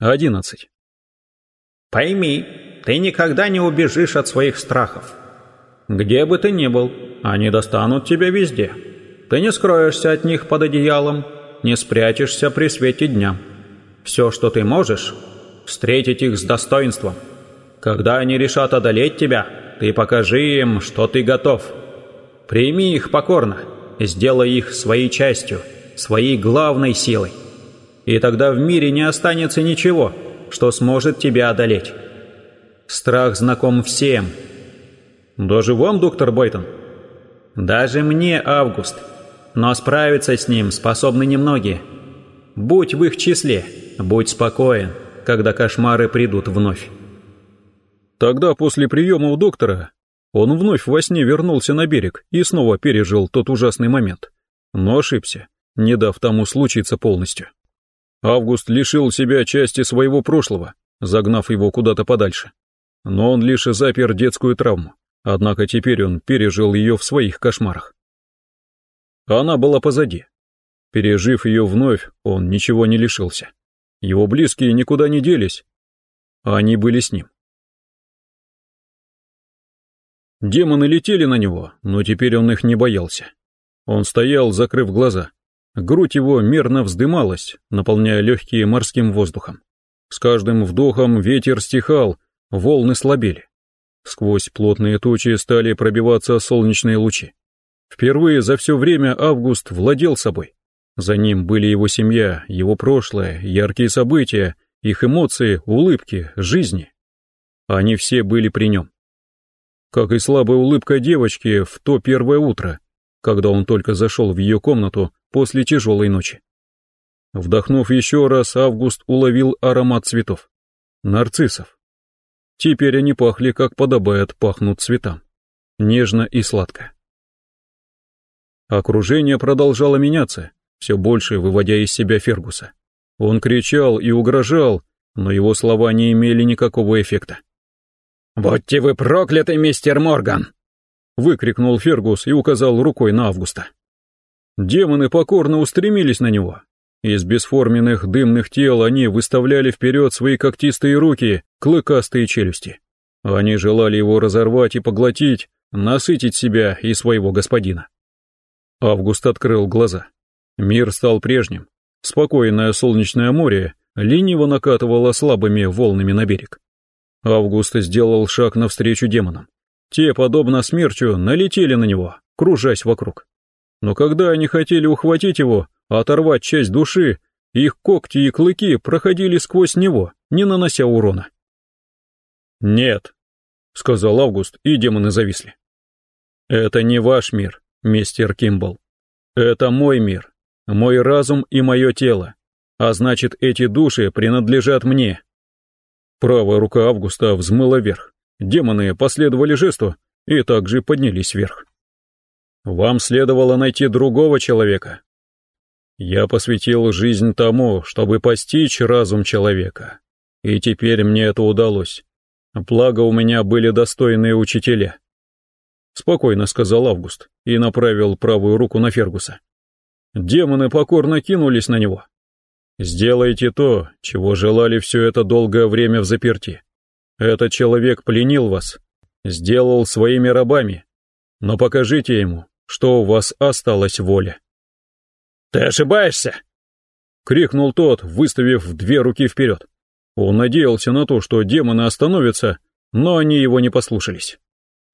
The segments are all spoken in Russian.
11. Пойми, ты никогда не убежишь от своих страхов. Где бы ты ни был, они достанут тебя везде. Ты не скроешься от них под одеялом, не спрячешься при свете дня. Все, что ты можешь, встретить их с достоинством. Когда они решат одолеть тебя, ты покажи им, что ты готов. Прими их покорно, сделай их своей частью, своей главной силой. И тогда в мире не останется ничего, что сможет тебя одолеть. Страх знаком всем. Даже вам, доктор Байтон? Даже мне, Август. Но справиться с ним способны немногие. Будь в их числе, будь спокоен, когда кошмары придут вновь. Тогда после приема у доктора он вновь во сне вернулся на берег и снова пережил тот ужасный момент. Но ошибся, не дав тому случиться полностью. Август лишил себя части своего прошлого, загнав его куда-то подальше. Но он лишь запер детскую травму, однако теперь он пережил ее в своих кошмарах. Она была позади. Пережив ее вновь, он ничего не лишился. Его близкие никуда не делись, а они были с ним. Демоны летели на него, но теперь он их не боялся. Он стоял, закрыв глаза. Грудь его мерно вздымалась, наполняя легкие морским воздухом. С каждым вдохом ветер стихал, волны слабели. Сквозь плотные тучи стали пробиваться солнечные лучи. Впервые за все время Август владел собой. За ним были его семья, его прошлое, яркие события, их эмоции, улыбки, жизни. Они все были при нем как и слабая улыбка девочки в то первое утро, когда он только зашел в ее комнату после тяжелой ночи. Вдохнув еще раз, Август уловил аромат цветов. Нарциссов. Теперь они пахли, как подобает пахнут цветам. Нежно и сладко. Окружение продолжало меняться, все больше выводя из себя Фергуса. Он кричал и угрожал, но его слова не имели никакого эффекта. «Будьте вы прокляты, мистер Морган!» выкрикнул Фергус и указал рукой на Августа. Демоны покорно устремились на него. Из бесформенных дымных тел они выставляли вперед свои когтистые руки, клыкастые челюсти. Они желали его разорвать и поглотить, насытить себя и своего господина. Август открыл глаза. Мир стал прежним. Спокойное солнечное море лениво накатывало слабыми волнами на берег. Август сделал шаг навстречу демонам. Те, подобно смерчу, налетели на него, кружась вокруг. Но когда они хотели ухватить его, оторвать часть души, их когти и клыки проходили сквозь него, не нанося урона. «Нет», — сказал Август, и демоны зависли. «Это не ваш мир, мистер Кимбл. Это мой мир, мой разум и мое тело, а значит, эти души принадлежат мне, Правая рука Августа взмыла вверх. Демоны последовали жесту и также поднялись вверх. Вам следовало найти другого человека. Я посвятил жизнь тому, чтобы постичь разум человека. И теперь мне это удалось. Благо у меня были достойные учителя. Спокойно сказал Август и направил правую руку на Фергуса. Демоны покорно кинулись на него. Сделайте то, чего желали все это долгое время в заперти. Этот человек пленил вас, сделал своими рабами, но покажите ему, что у вас осталась воля. «Ты ошибаешься!» — крикнул тот, выставив две руки вперед. Он надеялся на то, что демоны остановятся, но они его не послушались.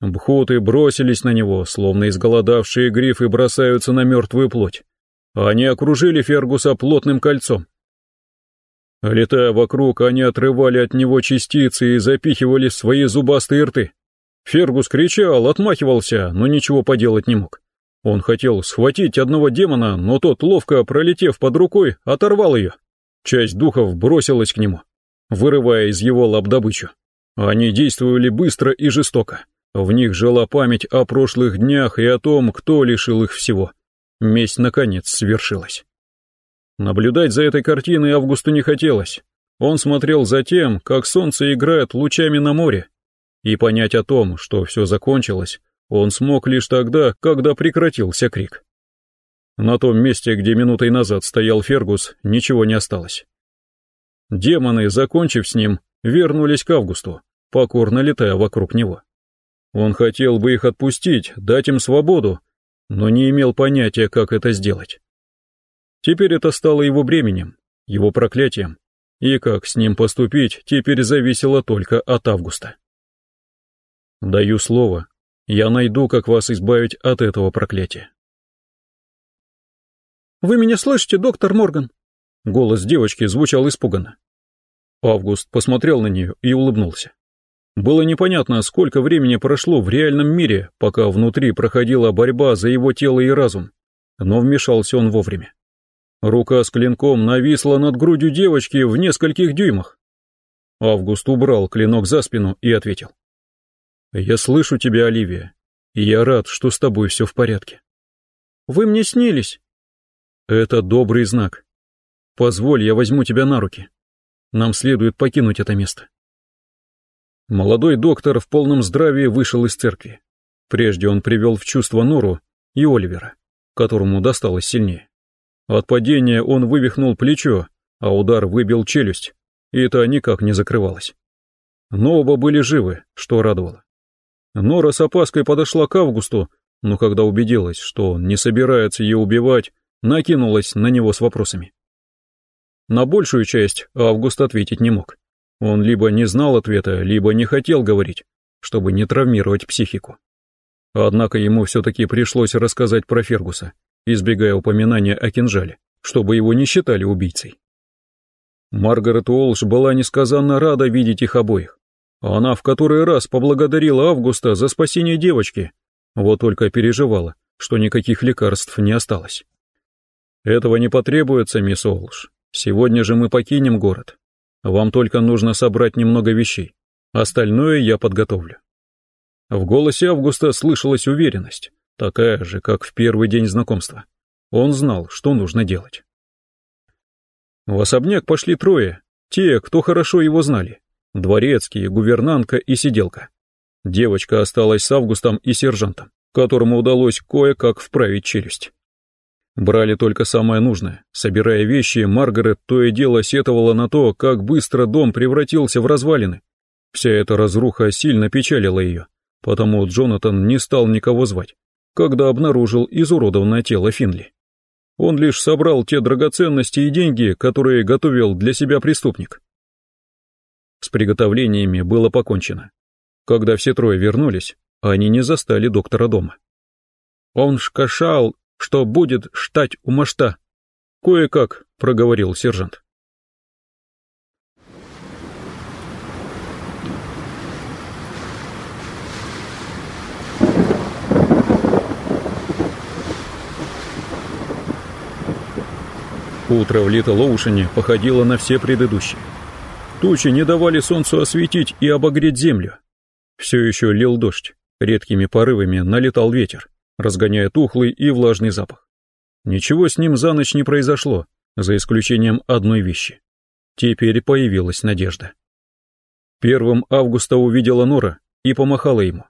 Бхуты бросились на него, словно изголодавшие грифы бросаются на мертвую плоть. Они окружили Фергуса плотным кольцом. Летая вокруг, они отрывали от него частицы и запихивали в свои зубастые рты. Фергус кричал, отмахивался, но ничего поделать не мог. Он хотел схватить одного демона, но тот, ловко пролетев под рукой, оторвал ее. Часть духов бросилась к нему, вырывая из его лап добычу. Они действовали быстро и жестоко. В них жила память о прошлых днях и о том, кто лишил их всего. Месть, наконец, свершилась. Наблюдать за этой картиной Августу не хотелось. Он смотрел за тем, как солнце играет лучами на море. И понять о том, что все закончилось, он смог лишь тогда, когда прекратился крик. На том месте, где минутой назад стоял Фергус, ничего не осталось. Демоны, закончив с ним, вернулись к Августу, покорно летая вокруг него. Он хотел бы их отпустить, дать им свободу, но не имел понятия, как это сделать. Теперь это стало его бременем, его проклятием, и как с ним поступить теперь зависело только от Августа. Даю слово, я найду, как вас избавить от этого проклятия. «Вы меня слышите, доктор Морган?» Голос девочки звучал испуганно. Август посмотрел на нее и улыбнулся. Было непонятно, сколько времени прошло в реальном мире, пока внутри проходила борьба за его тело и разум, но вмешался он вовремя. Рука с клинком нависла над грудью девочки в нескольких дюймах. Август убрал клинок за спину и ответил. «Я слышу тебя, Оливия, и я рад, что с тобой все в порядке». «Вы мне снились». «Это добрый знак. Позволь, я возьму тебя на руки. Нам следует покинуть это место». Молодой доктор в полном здравии вышел из церкви. Прежде он привел в чувство Нору и Оливера, которому досталось сильнее. От падения он вывихнул плечо, а удар выбил челюсть, и это никак не закрывалось. Но оба были живы, что радовало. Нора с опаской подошла к Августу, но когда убедилась, что он не собирается ее убивать, накинулась на него с вопросами. На большую часть Август ответить не мог. Он либо не знал ответа, либо не хотел говорить, чтобы не травмировать психику. Однако ему все-таки пришлось рассказать про Фергуса, избегая упоминания о кинжале, чтобы его не считали убийцей. Маргарет Уолш была несказанно рада видеть их обоих. Она в который раз поблагодарила Августа за спасение девочки, вот только переживала, что никаких лекарств не осталось. «Этого не потребуется, мисс Уолш. Сегодня же мы покинем город. Вам только нужно собрать немного вещей. Остальное я подготовлю». В голосе Августа слышалась уверенность, такая же, как в первый день знакомства. Он знал, что нужно делать. В особняк пошли трое, те, кто хорошо его знали. Дворецкий, гувернантка и сиделка. Девочка осталась с Августом и сержантом, которому удалось кое-как вправить челюсть. Брали только самое нужное. Собирая вещи, Маргарет то и дело сетовала на то, как быстро дом превратился в развалины. Вся эта разруха сильно печалила ее, потому Джонатан не стал никого звать, когда обнаружил изуродованное тело Финли. Он лишь собрал те драгоценности и деньги, которые готовил для себя преступник. С приготовлениями было покончено. Когда все трое вернулись, они не застали доктора дома. Он шкашал что будет штать у мошта. Кое-как, проговорил сержант. Утро в Литл-Оушене походило на все предыдущие. Тучи не давали солнцу осветить и обогреть землю. Все еще лил дождь, редкими порывами налетал ветер разгоняя тухлый и влажный запах. Ничего с ним за ночь не произошло, за исключением одной вещи. Теперь появилась надежда. Первым Августа увидела Нора и помахала ему.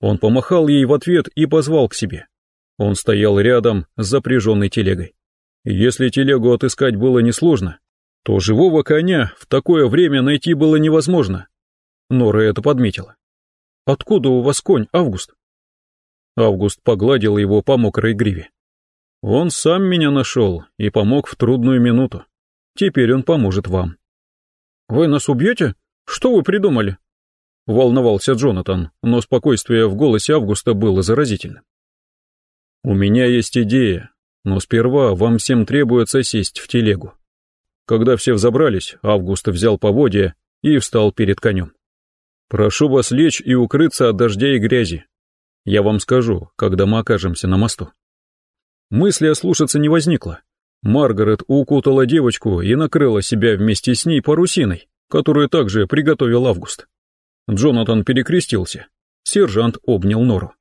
Он помахал ей в ответ и позвал к себе. Он стоял рядом с запряженной телегой. Если телегу отыскать было несложно, то живого коня в такое время найти было невозможно. Нора это подметила. «Откуда у вас конь, Август?» Август погладил его по мокрой гриве. Он сам меня нашел и помог в трудную минуту. Теперь он поможет вам. Вы нас убьете? Что вы придумали? Волновался Джонатан, но спокойствие в голосе Августа было заразительным. У меня есть идея, но сперва вам всем требуется сесть в телегу. Когда все взобрались, Август взял поводья и встал перед конем. Прошу вас лечь и укрыться от дождя и грязи. Я вам скажу, когда мы окажемся на мосту. Мысли ослушаться не возникло. Маргарет укутала девочку и накрыла себя вместе с ней парусиной, которую также приготовил Август. Джонатан перекрестился. Сержант обнял нору.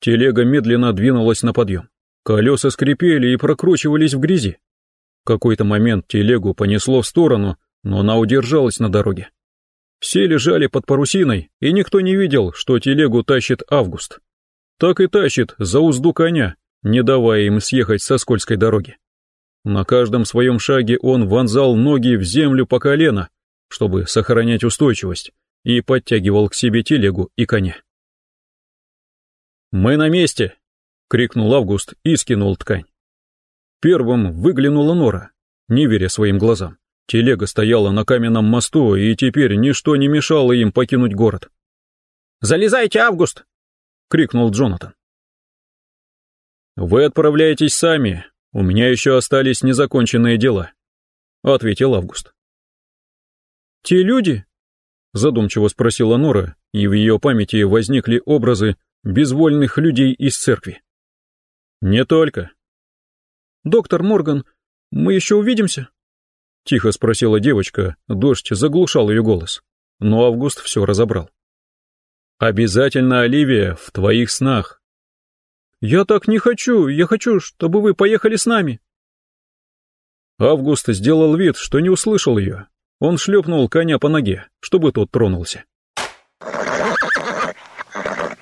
Телега медленно двинулась на подъем. Колеса скрипели и прокручивались в грязи. В какой-то момент телегу понесло в сторону, но она удержалась на дороге. Все лежали под парусиной, и никто не видел, что телегу тащит Август. Так и тащит за узду коня, не давая им съехать со скользкой дороги. На каждом своем шаге он вонзал ноги в землю по колено, чтобы сохранять устойчивость, и подтягивал к себе телегу и коня. «Мы на месте!» — крикнул Август и скинул ткань. Первым выглянула Нора, не веря своим глазам. Телега стояла на каменном мосту, и теперь ничто не мешало им покинуть город. «Залезайте, Август!» — крикнул Джонатан. «Вы отправляетесь сами, у меня еще остались незаконченные дела», — ответил Август. «Те люди?» — задумчиво спросила Нора, и в ее памяти возникли образы безвольных людей из церкви. «Не только». «Доктор Морган, мы еще увидимся?» — тихо спросила девочка, дождь заглушал ее голос. Но Август все разобрал. «Обязательно, Оливия, в твоих снах». «Я так не хочу, я хочу, чтобы вы поехали с нами». Август сделал вид, что не услышал ее. Он шлепнул коня по ноге, чтобы тот тронулся.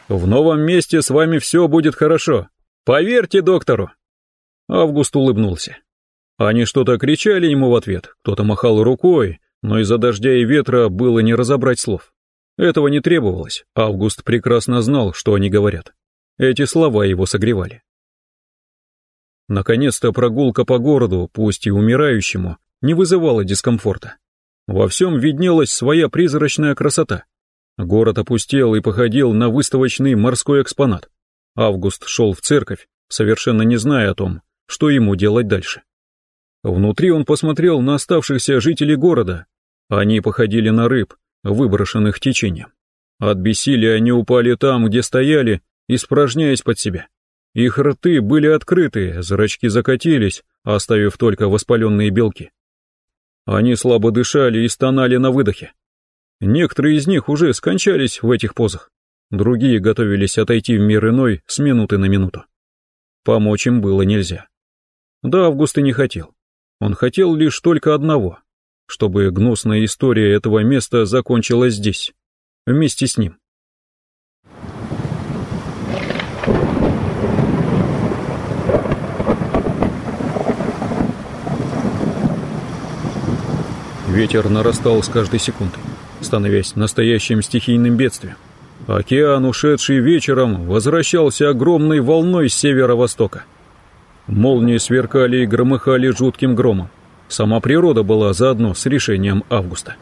«В новом месте с вами все будет хорошо. Поверьте доктору!» Август улыбнулся. Они что-то кричали ему в ответ, кто-то махал рукой, но из-за дождя и ветра было не разобрать слов. Этого не требовалось, Август прекрасно знал, что они говорят. Эти слова его согревали. Наконец-то прогулка по городу, пусть и умирающему, не вызывала дискомфорта. Во всем виднелась своя призрачная красота. Город опустел и походил на выставочный морской экспонат. Август шел в церковь, совершенно не зная о том, что ему делать дальше. Внутри он посмотрел на оставшихся жителей города. Они походили на рыб, выброшенных течением. От бессилия они упали там, где стояли, испражняясь под себя. Их рты были открыты, зрачки закатились, оставив только воспаленные белки. Они слабо дышали и стонали на выдохе. Некоторые из них уже скончались в этих позах, другие готовились отойти в мир иной с минуты на минуту. Помочь им было нельзя. Да, Август и не хотел. Он хотел лишь только одного, чтобы гнусная история этого места закончилась здесь, вместе с ним. Ветер нарастал с каждой секундой, становясь настоящим стихийным бедствием. Океан, ушедший вечером, возвращался огромной волной с северо-востока. Молнии сверкали и громыхали жутким громом. Сама природа была заодно с решением Августа.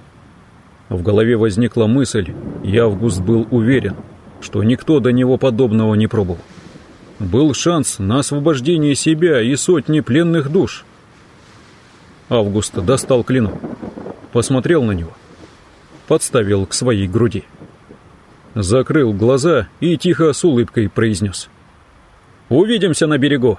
В голове возникла мысль, и Август был уверен, что никто до него подобного не пробовал. Был шанс на освобождение себя и сотни пленных душ. Август достал клинок, посмотрел на него, подставил к своей груди. Закрыл глаза и тихо с улыбкой произнес. «Увидимся на берегу!»